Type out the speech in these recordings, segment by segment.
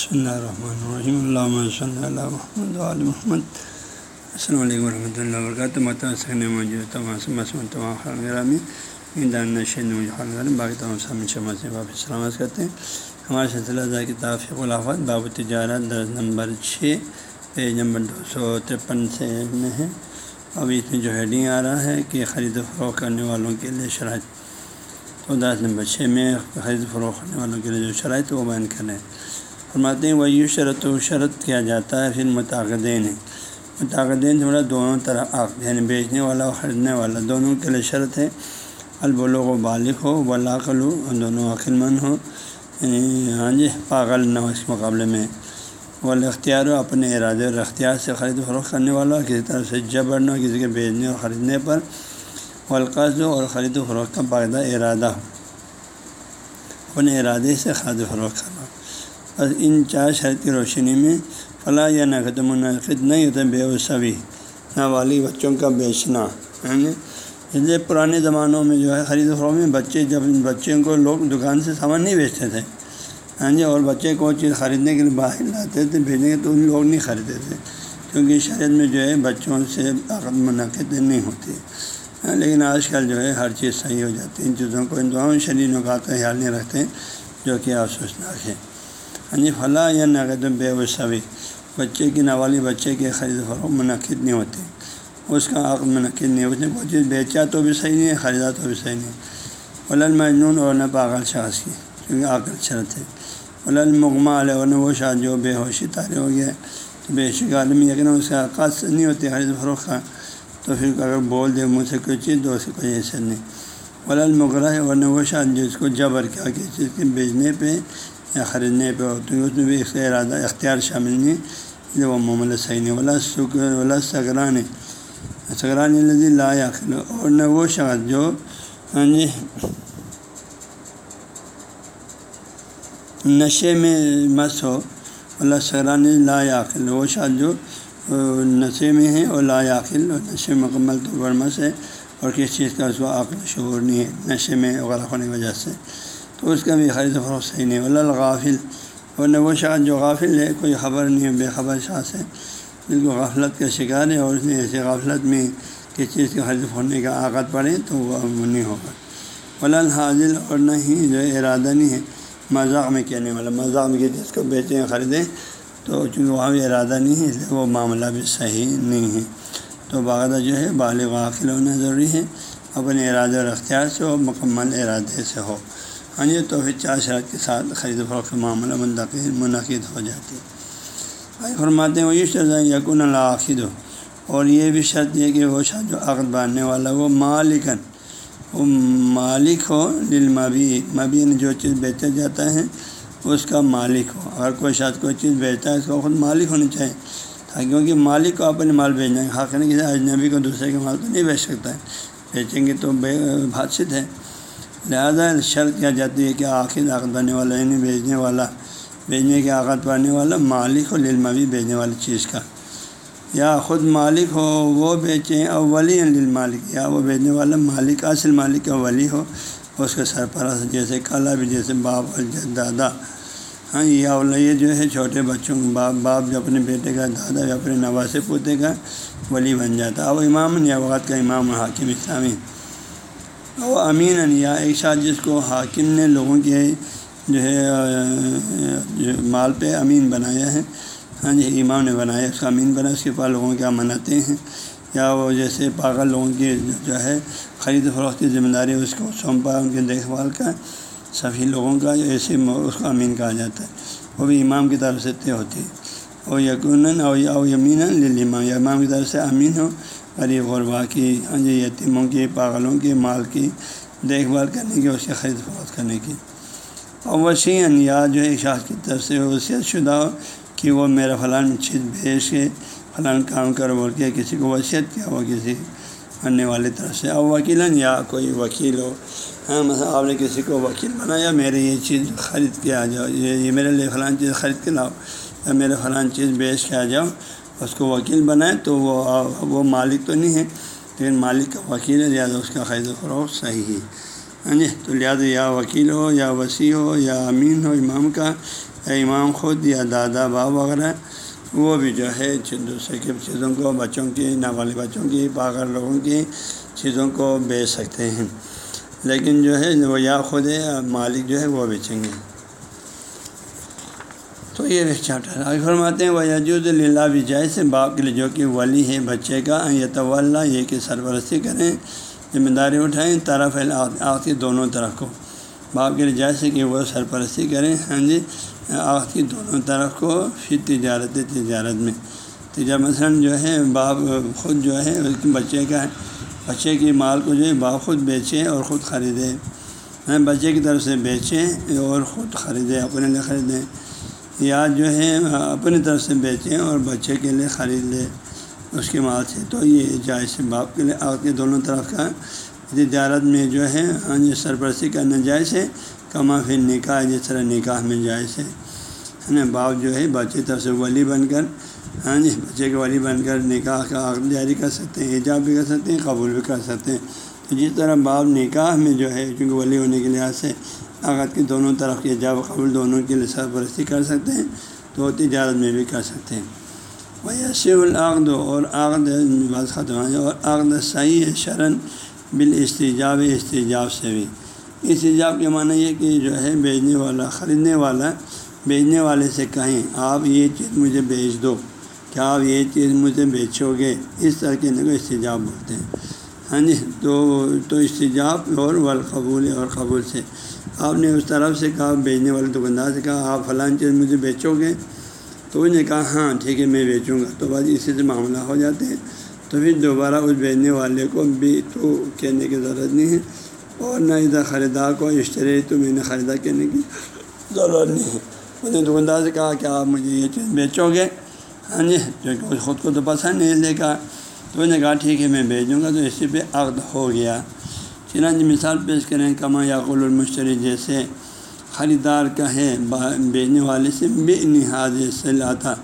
بسم اللہ الرحمن الرحیم اللہ صلی اللہ محمد علیہ محمد السلام علیکم ورحمۃ اللہ وبرکاتہ متاثر موجود تمام مسلم تمام خالگرامی دان نشین خالگر باقی تمام سامنے شمع سے واپس سلامت کرتے ہیں ہمارے سلسلہ ذا کتاب فق باب تجارت درس نمبر چھ پیج نمبر دو سو ترپن سے میں ہے ابھی اس میں جو ہیڈنگ آ رہا ہے کہ خرید و فروغ کرنے والوں کے لیے شرائط تو دس نمبر چھ میں خرید و فروغ کرنے والوں کے لیے جو شرائط وہ بیان کریں فرماتے ہیں وہ یوں شرط و شرط کیا جاتا ہے، پھر متعدین ہے متعدین تھوڑا دونوں طرح عقد یعنی بیچنے والا اور خریدنے والا۔ دونوں کے لیے شرط ہے، البلوغ و بالغ ہو ولاقل ہو دونوں عقل مند ہو۔ یعنی ہاں جی پاگل نہ ہو اس مقابلے میں۔ وال اختیار ہو، اپنے ارادے اور اختیار سے خرید و فروخت کرنے والا، کسی طرح سے جبر نہ ہو، کسی کے بیچنے اور خریدنے پر۔ والقصد اور خرید و فروخت کا باقاعدہ ارادہ ہو۔ اپنے ارادے سے خرید و فروخت کرنا۔ بس ان چار شرط کی روشنی میں فلاح یا نقد منعقد نہیں ہوتا بے و سبھی نابالغ بچوں کا بیچنا یعنی جیسے پرانے زمانوں میں جو ہے، خرید و فروخت میں بچے جب بچوں کو لوگ دکان سے سامان نہیں بیچتے تھے ہاں جی اور بچے کو چیز خریدنے کے لیے باہر لاتے تھے، بھیجنے کے تو ان لوگ نہیں خریدتے تھے، کیونکہ شہر میں جو ہے، بچوں سے عقد منعقد نہیں ہوتی۔ لیکن آج کل جو ہے، ہر چیز صحیح ہو جاتی ہے، ان چیزوں کو، ان دونوں شریر نکات کا خیال نہیں رکھتے، جو کہ افسوسناک ہے جی فلاں یا نقد بے و بچے کی نوالی بچے کے خرید فروغ منعقد نہیں ہوتے۔ اس کا عقد منعقد نہیں، اس نے کوئی جی چیز بیچا تو بھی صحیح نہیں ہے خریدا تو بھی صحیح نہیں۔ ولل مجنون اور نہ پاگل شخص کی، کیونکہ عقل شرط ہے۔ ولل مغما علیہ ورنہ وہ شاہ جو بے ہوشی تارے ہو گیا تو بے شک عالمی لیکن اس کا عقاص نہیں ہوتی خرید فروخت کا۔ تو پھر اگر بول دے مجھ سے کوئی چیز، تو اسے کوئی حیثیت نہیں۔ ولا المغرہ ہے ورنہ وہ شاید جس کو جبر کیا کسی چیز کے بیچنے پہ یا خریدنے پہ ہو تو اس میں بھی اس کا ارادہ، اختیار شامل نہیں۔ جو وہ معاملہ صحیح نہیں، ولا سکر ولا سکران۔ سکران لذی لا یاخل اور نہ وہ شخص جو ہاں جی نشے میں مس ہو اللہ سکران لا یاخل وہ شخص جو نشے میں ہے اور لا عقل اور نشے مکمل طور پر مس ہے، اور کس چیز کا اس کو عقل شعور نہیں ہے، نشے میں غرق ہونے کی وجہ سے۔ تو اس کا بھی خرید و فروخت صحیح نہیں۔ اللہ غافل اور نہ وہ شاید جو غافل ہے، کوئی خبر نہیں ہے، بے خبر شاخ ہے بالکل غفلت کا شکار ہے اور اس نے ایسے غفلت میں کس چیز کے خرید ہونے کا آغت پڑے تو وہ نہیں ہوگا۔ ولال حاضل اور نہ ہی جو ارادہ نہیں ہے۔ مذاق میں کہنے والا، مذاق میں جس کو بیچیں خریدیں۔ تو چونکہ وہاں بھی ارادہ نہیں ہے، اس لیے وہ معاملہ بھی صحیح نہیں ہے۔ تو باغدہ جو ہے، بالغ واقل ہونا ضروری ہے۔ اپنے ارادے اور اختیار سے ہو، مکمل ارادے سے ہو۔ ہاں جی تو پھر چار شرط کے ساتھ خرید و فروخت معاملہ منتقل منعقد ہو جاتی ہے۔ فرماتے ہیں وہ یہ شرط یقن العقد ہو۔ اور یہ بھی شرط یہ کہ وہ شاید جو عقد باندھنے والا وہ مالکن وہ مالک ہو دل مبی مبی جو چیز بیچا جاتا ہے، اس کا مالک ہو۔ اگر کوئی شاید کوئی چیز بیچتا ہے، اس کو خود مالک ہونی چاہیے۔ تاکہ کیونکہ مالک کو اپنے مال بیچنا ہے، حق نہیں کسی اجنبی کو دوسرے کے مال تو نہیں بیچ سکتا ہے۔ بیچیں گے تو بے بادشت ہے۔ لہٰذا شرط کیا جاتی ہے کہ آخر عقد بننے والا یعنی بیچنے والا، بیچنے کے عقد پڑھنے والا مالک ہو للمبی بیچنے والی چیز کا۔ یا خود مالک ہو، وہ بیچیں اور ولی للمالک۔ یا وہ بیچنے والا مالک، اصل مالک کا ولی ہو، اس کے سرپرست، جیسے کالا بھی، جیسے باپ اور دادا۔ ہاں یہ اولا یہ جو ہے، چھوٹے بچوں باپ باپ جو اپنے بیٹے کا، دادا جو اپنے نواز پوتے کا ولی بن جاتا۔ اب امام یا وقت کا امام حاکم اسلامی۔ وہ امین یا ایک ساتھ جس کو حاکم نے لوگوں کے جو ہے مال پہ امین بنایا ہے ہاں جی امام نے بنایا، اس کا امین بنا، اس کے پاس لوگوں کے امانتیں ہیں، یا وہ جیسے پاگل لوگوں کی جو ہے خرید و فروخت کی ذمہ داری اس کو سونپا، ان کی دیکھ بھال کا، سبھی لوگوں کا، ایسے اس کو امین کہا جاتا ہے۔ وہ بھی امام کی طرف سے طے ہوتی ہے۔ اور یقیناً، او یمین لمام یا امام کی طرف سے امین ہو غریب غربا کی ہاں جی یتیموں کی، پاگلوں کی، مال کی دیکھ بھال کرنے کی، اس کی خرید فروخت کرنے کی۔ اور وسیع یا جو ایک شاخ کی طرف سے وصیت شدہ ہو کہ وہ میرا فلاں چیز بھیج کے فلاں کام کر بول کے کسی کو وصیت کیا ہو کسی بننے والی طرف سے۔ اب وکیلاً یا کوئی وکیل ہو ہاں مثلا آپ نے کسی کو وکیل بنایا، میرے یہ چیز خرید کے آ جاؤ، یہ یہ میرے لیے فلاں چیز خرید کے لاؤ، یا میرے فلاں چیز بیچ کے آ جاؤ اس کو وکیل بنائے تو وہ وہ مالک تو نہیں ہے، لیکن مالک کا وکیل ہے، لہٰذا اس کا خرید و فروخت صحیح ہے۔ ہاں جی تو لہٰذا یا وکیل ہو یا وسیع ہو یا امین ہو، امام کا، یا امام خود یا دادا باپ وغیرہ، وہ بھی جو ہے دوسرے کی چیزوں کو بچوں کی ناوالے بچوں کی پاگر لوگوں کی چیزوں کو بیچ سکتے ہیں۔ لیکن جو ہے، وہ یا خود ہے مالک جو ہے وہ بیچیں گے۔ تو یہ چارٹر آگے فرماتے ہیں وہ یجوز اللہ بھی جائز سے باپ کے لیے جو کہ ولی ہے بچے کا۔ یہ تو اللہ یہ کہ سرپرستی کریں، ذمہ داری اٹھائیں، طرف آخری دونوں طرف کو۔ باپ کے لیے جائز کہ وہ سرپرستی کریں۔ ہاں جی آخ کی دونوں طرف کو پھر تجارت تجارت میں۔ تجارت مثلاً جو ہے، باپ خود جو ہے، بچے کا، بچے کی مال کو جو ہے، باپ خود بیچیں اور خود خریدے۔ ہاں، بچے کی طرف سے بیچیں اور خود خریدے، اپنے لیے خریدیں یا جو ہے اپنی طرف سے بیچیں اور بچے کے لیے خرید لے اس کے مال سے۔ تو یہ جائز باپ کے لیے آپ کے دونوں طرف کا تجارت میں جو ہے ہاں جی سرپرستی کرنا جائز ہے۔ کما پھر نکاح جس طرح نکاح میں جائز ہے۔ نا، باپ جو ہے، بچے طرف سے ولی بن کر ہاں جی بچے کے ولی بن کر نکاح کا عقد جاری کر سکتے ہیں ایجاب بھی کر سکتے ہیں، قبول بھی کر سکتے ہیں۔ تو جس طرح باپ نکاح میں جو ہے، چونکہ ولی ہونے کے لحاظ سے عقد کی دونوں طرف کے ایجاب قبول دونوں کے لیے سرپرستی کر سکتے ہیں، تو تجارت میں بھی کر سکتے ہیں۔ وہ یسی العقد، اور عقد بات ختم اور عقد صحیح ہے شرن بال استجاب استجاب سے بھی۔ استجاب کے معنی یہ کہ جو ہے بیچنے والا، خریدنے والا، بیچنے والے سے کہیں، آپ یہ چیز مجھے بیچ دو، کیا آپ یہ چیز مجھے بیچو گے؟ اس طرح کے کو استجاب بولتے ہیں۔ ہاں جی تو تو استجاب اور والقبول اور قبول سے۔ آپ نے اس طرف سے کہا بیچنے والے دکاندار سے کہا، آپ فلاں چیز مجھے بیچو گے؟ تو انہوں نے کہا ہاں ٹھیک ہے، میں بیچوں گا۔ تو بس اسی سے معاملہ ہو جاتے ہیں۔ تو پھر دوبارہ اس بیچنے والے کو بھی تو کہنے کی ضرورت نہیں ہے۔ اور نہ ادھر خریدار کو اشترے تو میں نے خریدا کہنے کی ضرورت نہیں ہے۔ اس نے دکاندار سے کہا کہ آپ مجھے یہ چیز بیچو گے۔ ہاں جی جو کہ خود کو تو پسند نہیں لے کہا۔ تو انہوں نے کہا، ٹھیک ہے، میں بھیجوں گا۔ تو اسی پہ عقد ہو گیا۔ چنانچہ مثال پیش کریں کما یاقول المشتری جیسے خریدار کا ہے بیچنے والے سے بے نہاد صلاح تھا۔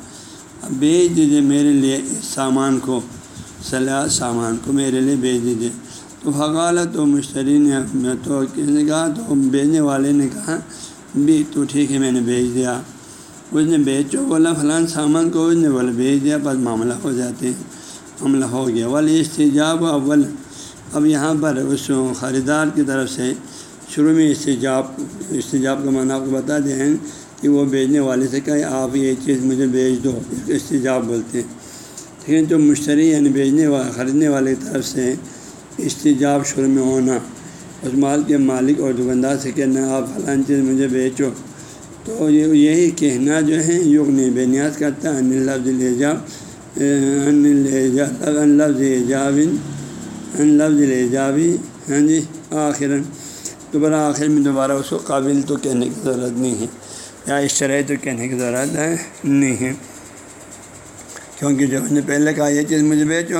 بیچ دیجیے میرے لیے اس سامان کو، صلاح سامان کو میرے لیے بیچ دیجیے تو فقال تو مشتری نے تو کس نے کہا تو بیچنے والے نے کہا، بھی تو ٹھیک ہے، میں نے بیچ دیا۔ اس نے بیچو، بولا فلاں سامان کو اس نے بولا بیچ دیا، بس معاملہ ہو جاتے ہیں، معاملہ ہو گیا۔ والی استجاب اول۔ اب یہاں پر اس خریدار کی طرف سے شروع میں استجاب استجاب کا معنی آپ کو بتا دیں کہ وہ بیچنے والے سے کہے، آپ یہ چیز مجھے بیچ دو، استجاب بولتے ہیں۔ ٹھیک ہے، جو مشتری یعنی بیچنے والے خریدنے والے کی طرف سے استجاب شروع میں ہونا، اس مال کے مالک اور دکاندار سے کہنا، آپ فلاں چیز مجھے بیچو۔ تو یہ، یہی کہنا جو ہے، یوگ نے بے نیاز کرتا ہے ان لفظ الجاب ان لفظ ایجاب لفظ الجابی ہاں جی آخر دوبارہ آخر میں دوبارہ اس کو قابل تو کہنے کی ضرورت نہیں ہے۔ یا اس طرح تو کہنے کی ضرورت ہے، نہیں ہے۔ کیونکہ جو نے پہلے کہا، یہ چیز مجھے بیچو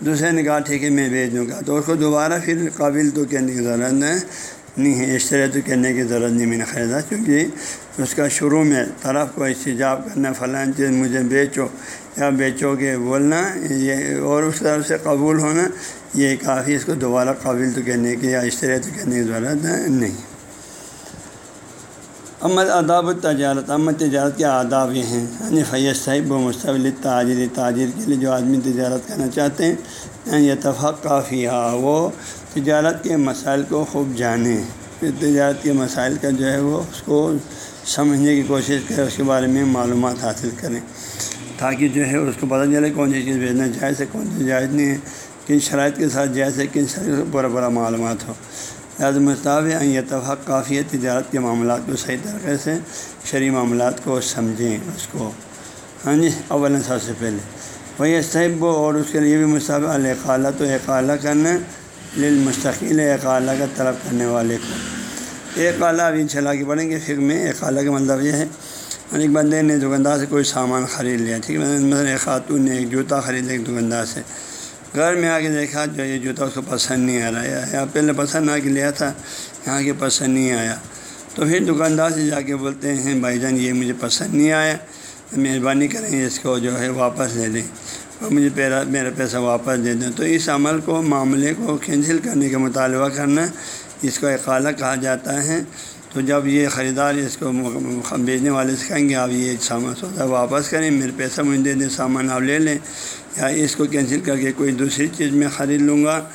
دوسرے نے کہا، ٹھیک ہے، میں بھیج دوں گا۔ تو اس کو دوبارہ پھر قابل تو کہنے کی ضرورت ہے، نہیں ہے۔ اس طرح تو کہنے کی ضرورت نہیں میں نے خریدا کیونکہ اس کا شروع میں طرف کو استجاب کرنا فلاں چیز مجھے بیچو یا بیچو گے، بولنا، یہ اور اس طرف سے قبول ہونا یہ کافی اس کو دوبارہ قابل تو کہنے کی یا اس طرح تو کہنے کی ضرورت نہیں۔ امت اداب تجارت امت تجارت کے آداب یہ ہیں۔ یعنی فیض صاحب و مستقل تاجر تاجر کے لیے جو آدمی تجارت کرنا چاہتے ہیں یعنی اتفاق کافی وہ تجارت کے مسائل کو خوب جانیں تجارت کے مسائل کا جو ہے وہ اس کو سمجھنے کی کوشش کرے اس کے بارے میں معلومات حاصل کریں۔ تاکہ جو ہے اس کو پتہ چلے کون سی چیز بھیجنا جائز ہے، کون سی جائز نہیں ہے۔ کن شرائط کے ساتھ جائز ہے کن شرائط برا برا معلومات ہو۔ لہٰذا مطابق یہ اتفاق کافی ہے تجارت کے معاملات کو صحیح طریقے سے شرعی معاملات کو سمجھیں اس کو۔ ہاں جی اول سب سے پہلے۔ وہی صحب اور اس کے لیے بھی مستعب القالہ تو اقالہ کرنا للمستقل اقالہ کا طلب کرنے والے کو۔ ایک اعلیٰ ابھی چلا کے پڑھیں گے فکر میں اقالہ کا مطلب یہ ہے۔ ایک بندے نے دکاندار سے کوئی سامان خرید لیا، ٹھیک ہے، مثلاً ایک خاتون نے ایک جوتا خریدا ایک دکاندار سے۔ گھر میں آ کے دیکھا جو یہ جوتا اس کو پسند نہیں آ رہا ہے۔ یا پہلے پسند آ کے لیا تھا، یہاں کے پسند نہیں آیا۔ تو پھر دکاندار سے جا کے بولتے ہیں، بھائی جان، یہ مجھے پسند نہیں آیا، مہربانی کریں اس کو جو ہے واپس لے دیں۔ اور مجھے پیرا، میرا پیسہ واپس دے دیں۔ تو اس عمل کو، معاملے کو کینسل کرنے کا مطالبہ کرنا، اس کو اقالہ کہا جاتا ہے۔ تو جب یہ خریدار اس کو بیچنے والے سے کہیں گے، آپ یہ سامان سودا واپس کریں، میرے پیسہ مجھے دے دیں، سامان آپ لے لیں، یا اس کو کینسل کر کے کوئی دوسری چیز میں خرید لوں گا۔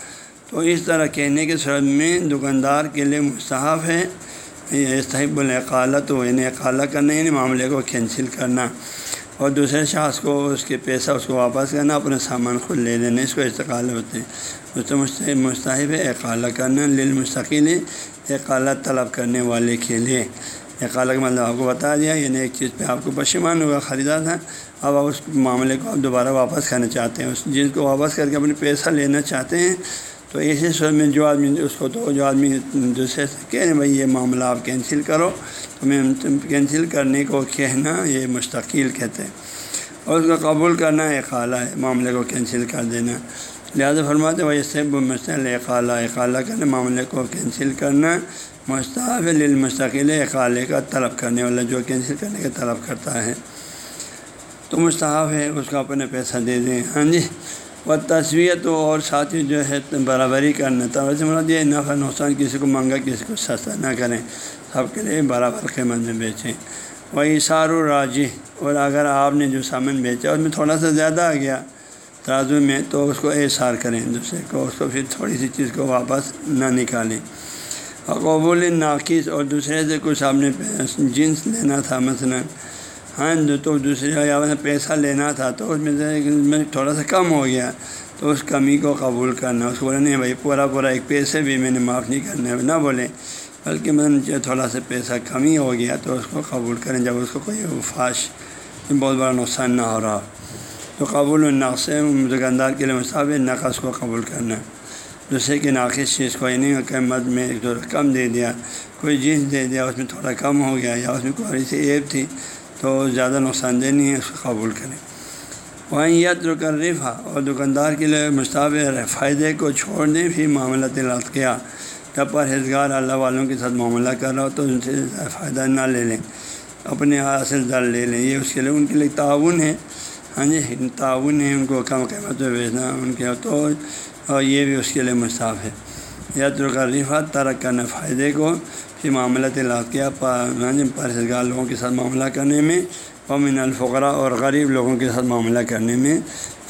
تو اس طرح کہنے کے صورت میں دکاندار کے لیے مستحف ہے استحب القالت ہو یعنی اقالہ کرنا یعنی معاملے کو کینسل کرنا۔ اور دوسرے شخص کو اس کے پیسہ اس کو واپس کرنا، اپنا سامان خود لے لینا، اس کو استقال ہوتے ہیں۔ اس سے مستحب ہے، اقالہ کرنا، للمستقل اقالہ طلب کرنے والے کے لیے۔ اقالہ کا مطلب آپ کو بتا دیا یعنی ایک چیز پہ آپ کو پشیمان ہوگا خریدا تھا اب آپ اس معاملے کو آپ دوبارہ واپس کرنا چاہتے ہیں۔ اس جس کو واپس کر کے اپنے پیسہ لینا چاہتے ہیں، تو اسی صورت میں جو آدمی اس کو تو جو آدمی دوسرے سے کہہ بھائی یہ معاملہ آپ کینسل کرو۔ تو میں کینسل کرنے کو کہنا یہ مستقل کہتے ہیں۔ اور اس کو قبول کرنا ایک اعلیٰ ہے، معاملے کو کینسل کر دینا۔ لہٰذا فرماتے وہی سے مستقل اقالہ اقالہ کرنا معاملے کو کینسل کرنا مستعف للمستقل اقالے کا طلب کرنے والا، جو کینسل کرنے کا طلب کرتا ہے۔ تو مستحف ہے، اس کو اپنے پیسہ دے دیں۔ ہاں جی۔ وہ تصویر اور ساتھ ہی جو ہے، برابری کرنا۔ توجہ مراد یہ نفع، نقصان، کسی کو مانگا، کسی کو سستا نہ کریں۔ سب کے لیے برابر قیمت میں بیچیں۔ وہ اشار راجی اور اگر آپ نے جو سامان بیچا، اس میں تھوڑا سا زیادہ آ گیا۔ ترازو میں تو اس کو احسار کریں دوسرے کو اس کو پھر تھوڑی سی چیز کو واپس نہ نکالیں۔ اور قبول ناقص اور دوسرے سے کچھ آپ نے جنس لینا تھا مثلاً۔ ہاں تو دوسرے یا پیسہ لینا تھا تو اس میں سے تھوڑا سا کم ہو گیا۔ تو اس کمی کو قبول کرنا، اس کو بولے نہیں بھائی، پورا پورا ایک پیسے بھی میں نے معاف نہیں کرنا نہ بولے۔ بلکہ میں تھوڑا سا پیسہ کمی ہو گیا تو اس کو قبول کریں جب اس کو کوئی فاش، بہت بڑا نقصان نہ ہو رہا۔ تو قبول النقص دکاندار کے لیے مصاب نقص کو قبول کرنا. دوسرے کے ناقص چیز کو نہیں قیمت میں ایک دو کم دے دیا. کوئی جینس دے دیا، اس میں تھوڑا کم ہو گیا یا اس میں کوئی سی ایپ تھی تو زیادہ نقصان دہ نہیں ہے، اس کو قبول کریں. وہاں یت کر رفا اور دکاندار کے لیے مشتبہ فائدے کو چھوڑ دیں، پھر معاملہ تلاش کیا. جب پرہیزگار اللہ والوں کے ساتھ معاملہ کر رہا ہو تو ان سے فائدہ نہ لے لیں، اپنے حاصل در لے لیں، یہ اس کے لیے، ان کے لیے تعاون ہے. ہاں جی تعاون ہے ان کو، کم قیمت میں بیچنا ان کے ہاں، تو اور یہ بھی اس کے لیے مصطاف ہے۔ یت کر رفا ترک کرنا فائدے کو پھر معاملہ علاقیہ پرہزگار یعنی لوگوں کے ساتھ معاملہ کرنے میں، ومن الفقرا اور غریب لوگوں کے ساتھ معاملہ کرنے میں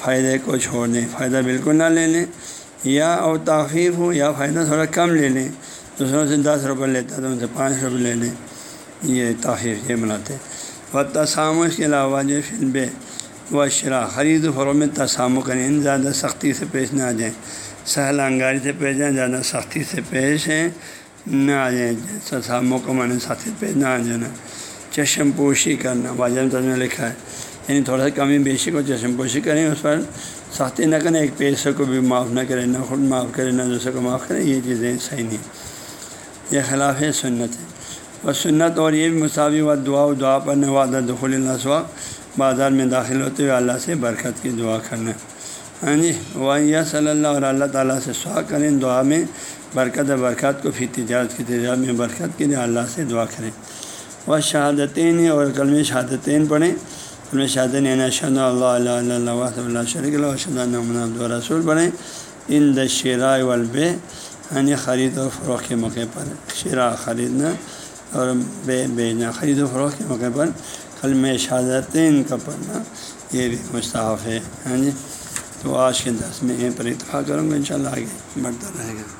فائدے کو چھوڑ دیں، فائدہ بالکل نہ لے لیں۔ یا اور تاخیر ہو، یا فائدہ تھوڑا کم لے لیں۔ دوسروں سے دس روپے لیتا تو ان سے پانچ روپے لے لیں۔ یہ تاخیر یہ بناتے و تسام اس کے علاوہ جو فلم و شرح خرید و فروغ میں تسامو کریں زیادہ سختی سے پیش نہ آ جائیں۔ سہل انگاری سے پیش جائیں زیادہ سختی سے پیش ہیں نہ آ جائیں۔ ساموں کو مانے ساتھی پہ نہ آ جانا۔ چشم پوشی کرنا، واجب میں لکھا ہے۔ یعنی تھوڑا سا کمی بیشی کو چشم پوشی کریں، اس پر سختی نہ کریں، ایک پیسے کو بھی معاف نہ کریں، نہ خود معاف کریں، نہ دوسرے کو معاف کریں، یہ چیزیں صحیح نہیں۔ یہ خلاف ہے سنت ہے۔ اور سنت اور یہ بھی مساوی و دعا و دعا پڑھنے وعدہ دخول اللہ سوا۔ بازار میں داخل ہوتے ہوئے اللہ سے برکت کی دعا کرنا۔ ہاں جی وہ صلی اللہ اور اللہ تعالیٰ سے سوا کریں دعا میں برکت برکات کو پھر تجارت کی تجارت میں برکت کے لیے اللہ سے دعا کریں۔ وہ شہادتین اور کلم شہادتین پڑھیں کلم شہادین اشد اللہ اللہ اللہ اللہ شریک اللہ شد اللہ رسول پڑھیں۔ ان دشیرا والب یعنی ہاں جی، خرید و فروغ کے موقع پر۔ شیرا خریدنا اور بے بیچنا، خرید و فروغ کے موقع پر۔ کلم شہادتین کا پڑھنا، یہ بھی مستحف ہے ہاں جی؟ تو آج کے دس میں یہ پر اتفاق کروں گا ان شاء اللہ آگے بڑھتا رہے گا۔